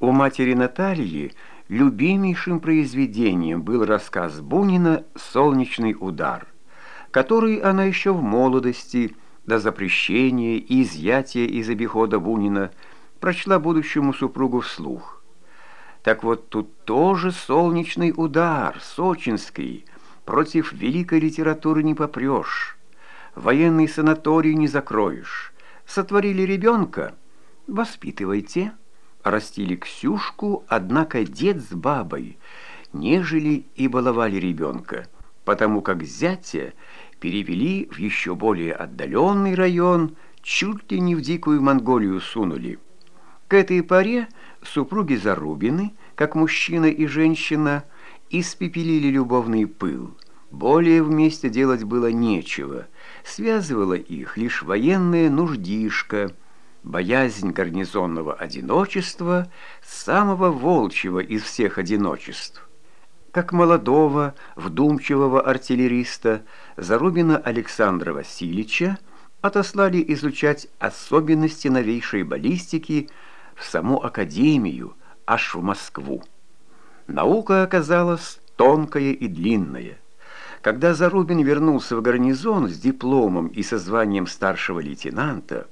У матери Натальи любимейшим произведением был рассказ Бунина «Солнечный удар», который она еще в молодости, до запрещения и изъятия из обихода Бунина, прочла будущему супругу вслух. Так вот тут тоже солнечный удар, сочинский, против великой литературы не попрешь, военный санаторий не закроешь. Сотворили ребенка, воспитывайте – растили Ксюшку, однако дед с бабой нежели и баловали ребенка, потому как зятя перевели в еще более отдаленный район, чуть ли не в дикую Монголию сунули. К этой поре супруги Зарубины, как мужчина и женщина, испепелили любовный пыл. Более вместе делать было нечего, связывала их лишь военная нуждишка – боязнь гарнизонного одиночества, самого волчьего из всех одиночеств. Как молодого, вдумчивого артиллериста Зарубина Александра Васильевича отослали изучать особенности новейшей баллистики в саму академию, аж в Москву. Наука оказалась тонкая и длинная. Когда Зарубин вернулся в гарнизон с дипломом и со званием старшего лейтенанта,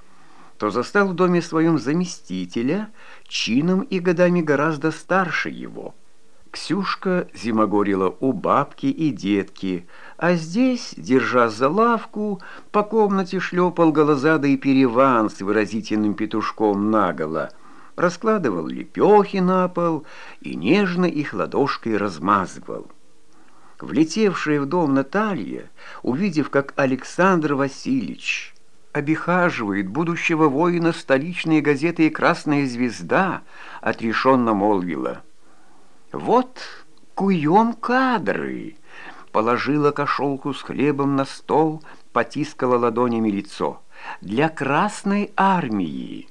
то застал в доме своем заместителя, чином и годами гораздо старше его. Ксюшка зимогорила у бабки и детки, а здесь, держа за лавку, по комнате шлепал голозадый переван с выразительным петушком наголо, раскладывал лепехи на пол и нежно их ладошкой размазывал. Влетевшая в дом Наталья, увидев, как Александр Васильевич обихаживает будущего воина столичные газеты и «Красная звезда», отрешенно молвила. «Вот куем кадры!» Положила кошелку с хлебом на стол, потискала ладонями лицо. «Для Красной армии!»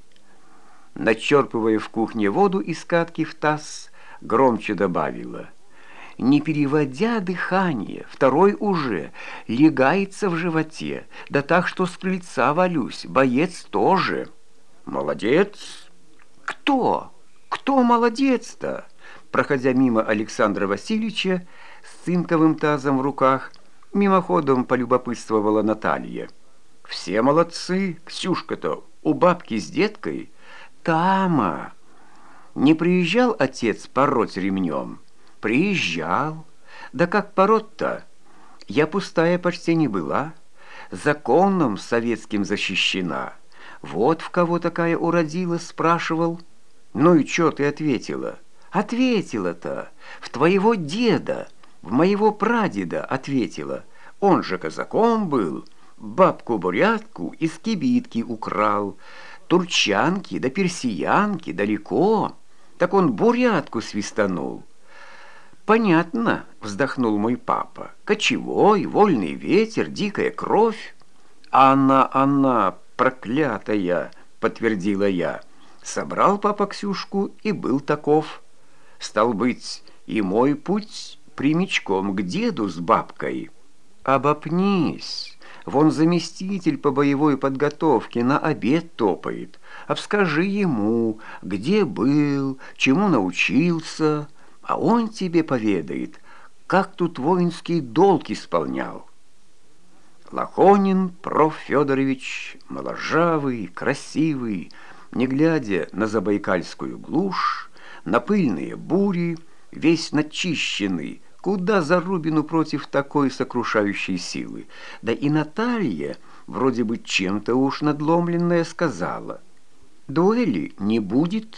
Начерпывая в кухне воду из катки в таз, громче добавила – не переводя дыхание, второй уже легается в животе, да так, что с крыльца валюсь, боец тоже. Молодец! Кто? Кто молодец-то? Проходя мимо Александра Васильевича с цинковым тазом в руках, мимоходом полюбопытствовала Наталья. Все молодцы, Ксюшка-то у бабки с деткой. Тама! Не приезжал отец пороть ремнем? Приезжал. Да как пород-то? Я пустая почти не была. Законом советским защищена. Вот в кого такая уродилась, спрашивал. Ну и чё ты ответила? Ответила-то. В твоего деда, в моего прадеда ответила. Он же казаком был. Бабку-бурятку из кибитки украл. Турчанки да персиянки далеко. Так он бурятку свистанул. «Понятно», — вздохнул мой папа. «Кочевой, вольный ветер, дикая кровь». «Она, она, проклятая», — подтвердила я. Собрал папа Ксюшку и был таков. Стал быть, и мой путь прямичком к деду с бабкой. «Обопнись». Вон заместитель по боевой подготовке на обед топает. Обскажи ему, где был, чему научился» а он тебе поведает, как тут воинский долг исполнял. Лохонин Проф. Федорович, моложавый, красивый, не глядя на забайкальскую глушь, на пыльные бури, весь начищенный, куда Зарубину против такой сокрушающей силы. Да и Наталья, вроде бы чем-то уж надломленная, сказала, «Дуэли не будет».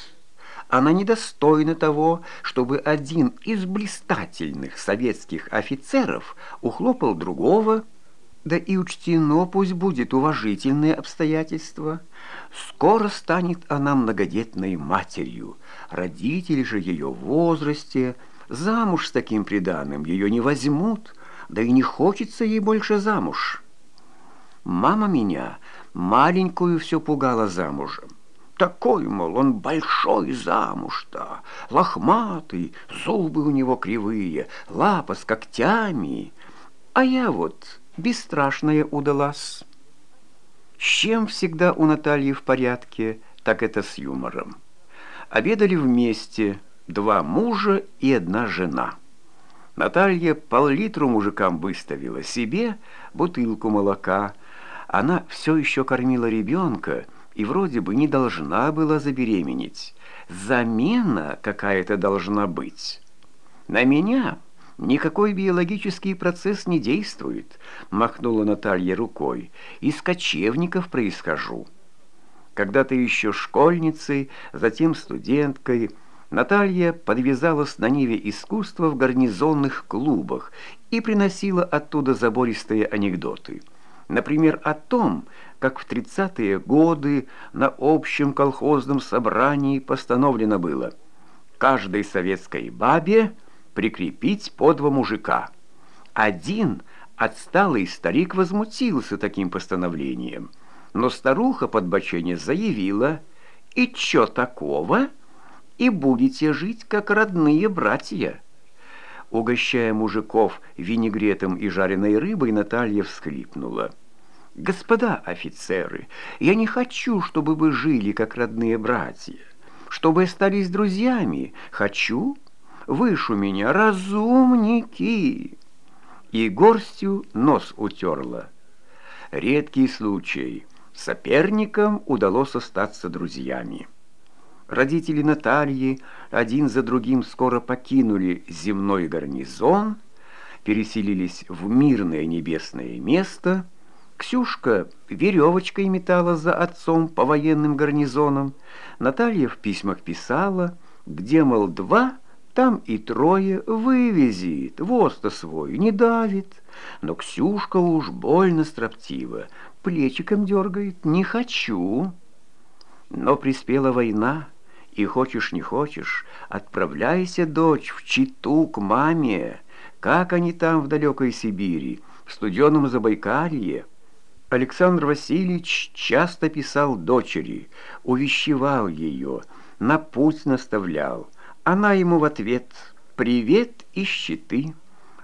Она недостойна того, чтобы один из блистательных советских офицеров ухлопал другого, да и учтено пусть будет уважительное обстоятельство. Скоро станет она многодетной матерью, родители же ее в возрасте, замуж с таким приданым ее не возьмут, да и не хочется ей больше замуж. Мама меня маленькую все пугала замужем. Такой, мол, он большой замуж-то, лохматый, зубы у него кривые, лапа с когтями. А я вот бесстрашная удалась. С чем всегда у Натальи в порядке, так это с юмором. Обедали вместе два мужа и одна жена. Наталья пол-литру мужикам выставила, себе бутылку молока. Она все еще кормила ребенка и вроде бы не должна была забеременеть. Замена какая-то должна быть. На меня никакой биологический процесс не действует, махнула Наталья рукой. Из кочевников происхожу. Когда-то еще школьницей, затем студенткой, Наталья подвязалась на Ниве искусства в гарнизонных клубах и приносила оттуда забористые анекдоты. Например, о том, как в 30-е годы на общем колхозном собрании постановлено было каждой советской бабе прикрепить по два мужика. Один отсталый старик возмутился таким постановлением – но старуха под бочене заявила, «И чё такого? И будете жить, как родные братья». Угощая мужиков винегретом и жареной рыбой, Наталья всхлипнула. «Господа офицеры, я не хочу, чтобы вы жили, как родные братья, чтобы остались друзьями. Хочу, вы ж у меня разумники!» И горстью нос утерла. Редкий случай — Соперникам удалось остаться друзьями. Родители Натальи один за другим скоро покинули земной гарнизон, переселились в мирное небесное место. Ксюшка веревочкой метала за отцом по военным гарнизонам. Наталья в письмах писала, где, мол, два, там и трое вывезет, воз-то свой не давит. Но Ксюшка уж больно строптива, плечиком дергает, не хочу. Но приспела война, и хочешь не хочешь, отправляйся, дочь, в Читу к маме. Как они там в далекой Сибири, в студеном Забайкалье? Александр Васильевич часто писал дочери, увещевал ее, на путь наставлял. Она ему в ответ «Привет и щиты».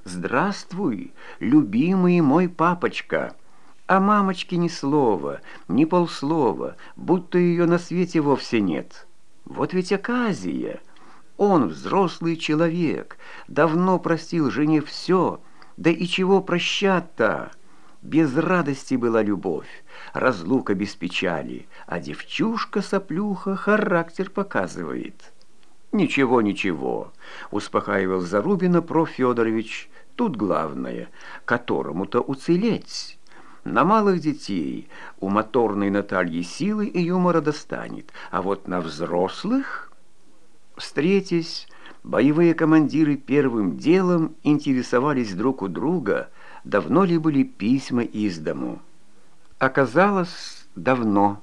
«Здравствуй, любимый мой папочка!» А мамочке ни слова, ни полслова, будто ее на свете вовсе нет. Вот ведь оказия. Он взрослый человек, давно простил жене все, да и чего прощать-то? Без радости была любовь, разлука без печали, а девчушка-соплюха характер показывает. «Ничего, ничего», — успокаивал Зарубина проф. Федорович, «тут главное, которому-то уцелеть». На малых детей у моторной Натальи силы и юмора достанет, а вот на взрослых... Встретясь, боевые командиры первым делом интересовались друг у друга, давно ли были письма из дому. Оказалось, давно.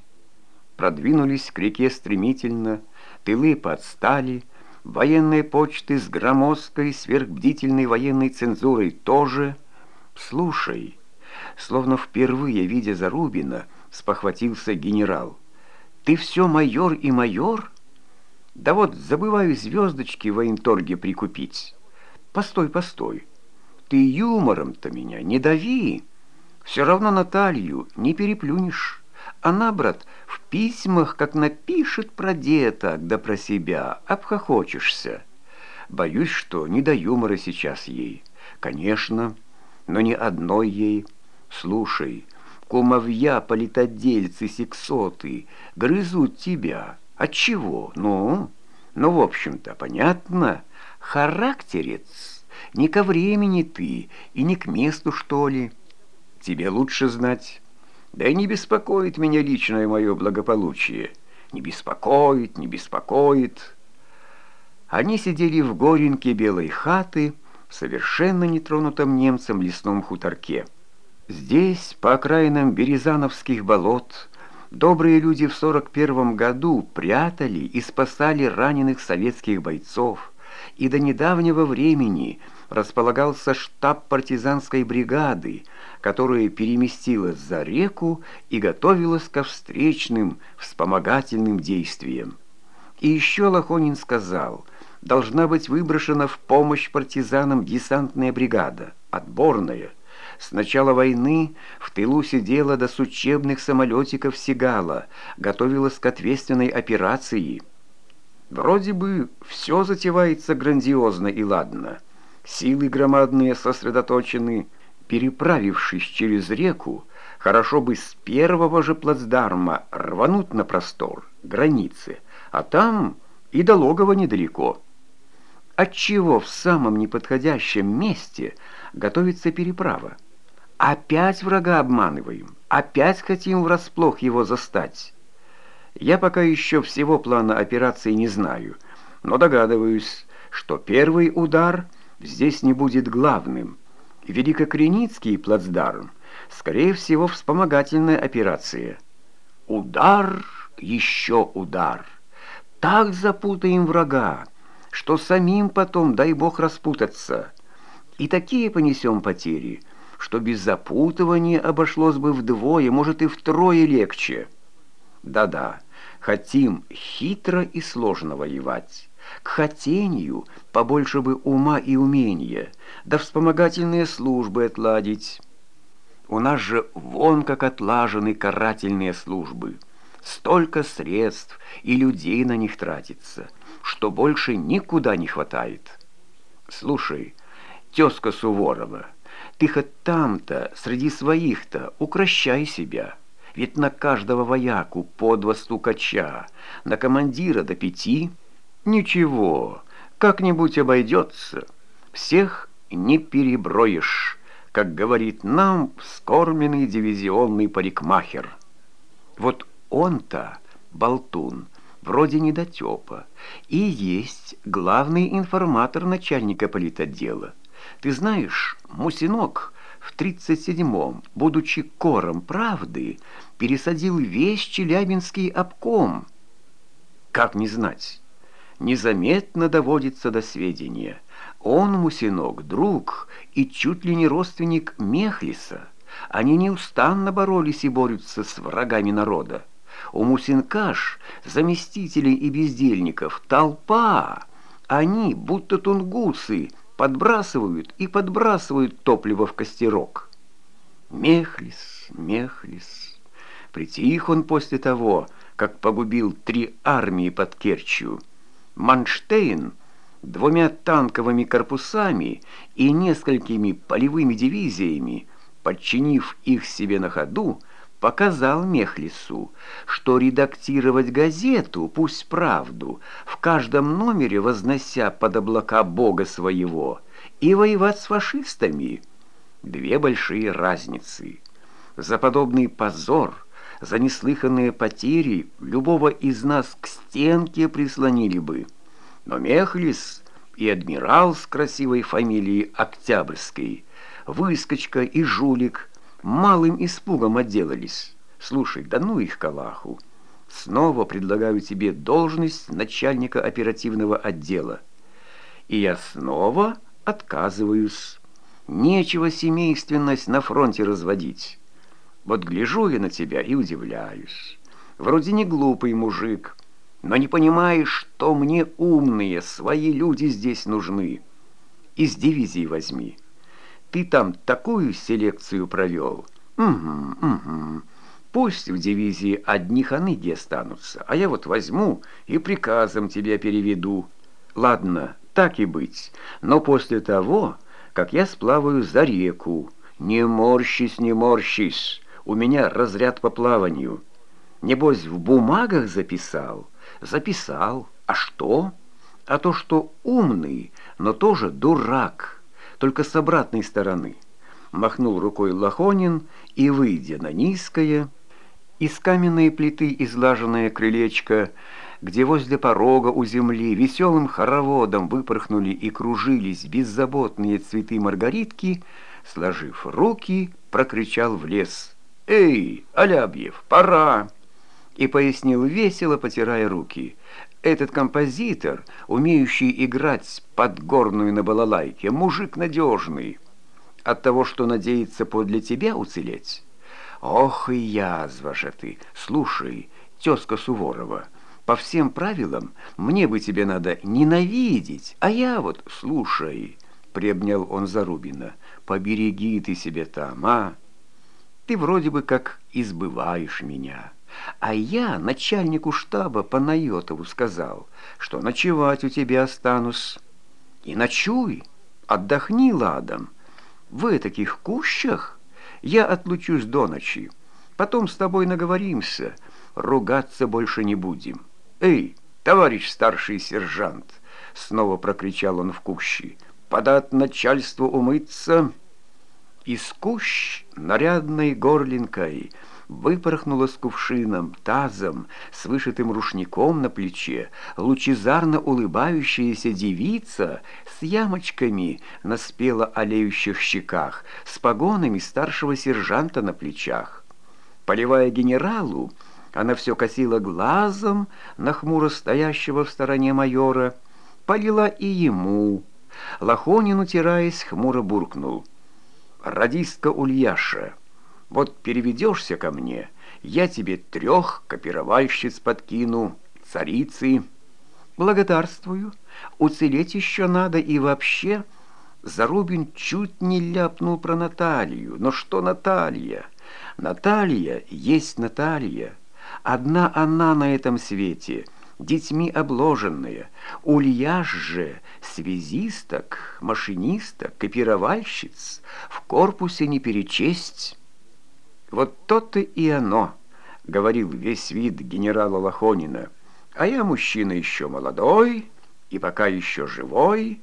Продвинулись к реке стремительно, тылы подстали, военные почты с громоздкой сверхбдительной военной цензурой тоже. Слушай, Словно впервые, видя Зарубина, спохватился генерал. «Ты все майор и майор?» «Да вот, забываю звездочки в военторге прикупить». «Постой, постой, ты юмором-то меня не дави. Все равно Наталью не переплюнешь. Она, брат, в письмах, как напишет про деток, да про себя, обхохочешься. Боюсь, что не до юмора сейчас ей. Конечно, но не одной ей». Слушай, кумовья, политодельцы, сексоты грызут тебя. От чего? Ну, ну, в общем-то, понятно. Характерец. Не ко времени ты и не к месту, что ли. Тебе лучше знать. Да и не беспокоит меня личное мое благополучие. Не беспокоит, не беспокоит. Они сидели в горенке белой хаты, в совершенно нетронутом немцем лесном хуторке. Здесь, по окраинам Березановских болот, добрые люди в 41 году прятали и спасали раненых советских бойцов, и до недавнего времени располагался штаб партизанской бригады, которая переместилась за реку и готовилась ко встречным вспомогательным действиям. И еще Лохонин сказал, должна быть выброшена в помощь партизанам десантная бригада, отборная, с начала войны в тылу сидела до учебных самолетиков Сигала, готовилась к ответственной операции. Вроде бы все затевается грандиозно и ладно. Силы громадные сосредоточены. Переправившись через реку, хорошо бы с первого же плацдарма рвануть на простор, границы, а там и до логова недалеко. Отчего в самом неподходящем месте готовится переправа? Опять врага обманываем, опять хотим врасплох его застать. Я пока еще всего плана операции не знаю, но догадываюсь, что первый удар здесь не будет главным. Великокреницкий плацдарм, скорее всего, вспомогательная операция. Удар, еще удар. Так запутаем врага, что самим потом, дай бог, распутаться. И такие понесем потери, что без запутывания обошлось бы вдвое, может и втрое легче». Да-да, хотим хитро и сложно воевать. К хотению побольше бы ума и умения, да вспомогательные службы отладить. У нас же вон как отлажены карательные службы. Столько средств и людей на них тратится, что больше никуда не хватает. Слушай, тезка Суворова, ты хоть там-то, среди своих-то, укращай себя». Ведь на каждого вояку по два стукача, на командира до пяти. Ничего, как-нибудь обойдется. Всех не переброишь, как говорит нам скормленный дивизионный парикмахер. Вот он-то, болтун, вроде недотепа, и есть главный информатор начальника политотдела. Ты знаешь, Мусинок в 37-м, будучи кором правды, пересадил весь Челябинский обком. Как не знать? Незаметно доводится до сведения. Он, Мусинок, друг и чуть ли не родственник Мехлиса. Они неустанно боролись и борются с врагами народа. У Мусинкаш, заместителей и бездельников, толпа. Они, будто тунгусы, подбрасывают и подбрасывают топливо в костерок. Мехлис, Мехлис. Притих он после того, как погубил три армии под Керчью. Манштейн двумя танковыми корпусами и несколькими полевыми дивизиями, подчинив их себе на ходу, показал Мехлису, что редактировать газету, пусть правду, в каждом номере вознося под облака Бога своего, и воевать с фашистами – две большие разницы. За подобный позор, за неслыханные потери любого из нас к стенке прислонили бы. Но Мехлис и адмирал с красивой фамилией Октябрьской, выскочка и жулик – малым испугом отделались. Слушай, да ну их калаху. Снова предлагаю тебе должность начальника оперативного отдела. И я снова отказываюсь. Нечего семейственность на фронте разводить. Вот гляжу я на тебя и удивляюсь. Вроде не глупый мужик, но не понимаешь, что мне умные, свои люди здесь нужны. Из дивизии возьми. Ты там такую селекцию провел? Угу, угу. Пусть в дивизии одни ханыги останутся, а я вот возьму и приказом тебя переведу. Ладно, так и быть, но после того, как я сплаваю за реку, не морщись, не морщись, у меня разряд по плаванию. Небось, в бумагах записал? Записал. А что? А то, что умный, но тоже дурак» только с обратной стороны. Махнул рукой Лохонин и, выйдя на низкое, из каменной плиты излаженное крылечко, где возле порога у земли веселым хороводом выпорхнули и кружились беззаботные цветы маргаритки, сложив руки, прокричал в лес «Эй, Алябьев, пора!» и пояснил весело, потирая руки. Этот композитор, умеющий играть под горную на балалайке, мужик надежный. От того, что надеется подле тебя уцелеть? Ох и язва же ты! Слушай, тезка Суворова, по всем правилам мне бы тебе надо ненавидеть, а я вот, слушай, приобнял он Зарубина, побереги ты себе там, а? Ты вроде бы как избываешь меня». А я начальнику штаба Панайотову сказал, что ночевать у тебя останусь. И ночуй, отдохни ладом. В таких кущах я отлучусь до ночи. Потом с тобой наговоримся, ругаться больше не будем. Эй, товарищ старший сержант, снова прокричал он в кущи, подать начальству умыться. Из кущ нарядной горлинкой — выпорхнула с кувшином, тазом, с вышитым рушником на плече, лучезарно улыбающаяся девица с ямочками на спело олеющих щеках, с погонами старшего сержанта на плечах. Поливая генералу, она все косила глазом на хмуро стоящего в стороне майора, полила и ему. Лохонин, утираясь, хмуро буркнул. «Радистка Ульяша!» Вот переведешься ко мне, я тебе трех копировальщиц подкину, царицы. Благодарствую. Уцелеть еще надо и вообще... Зарубин чуть не ляпнул про Наталью. Но что Наталья? Наталья есть Наталья. Одна она на этом свете, детьми обложенная. Ульяш же связисток, машинисток, копировальщиц в корпусе не перечесть». «Вот то-то и оно», — говорил весь вид генерала Лохонина. «А я мужчина еще молодой и пока еще живой».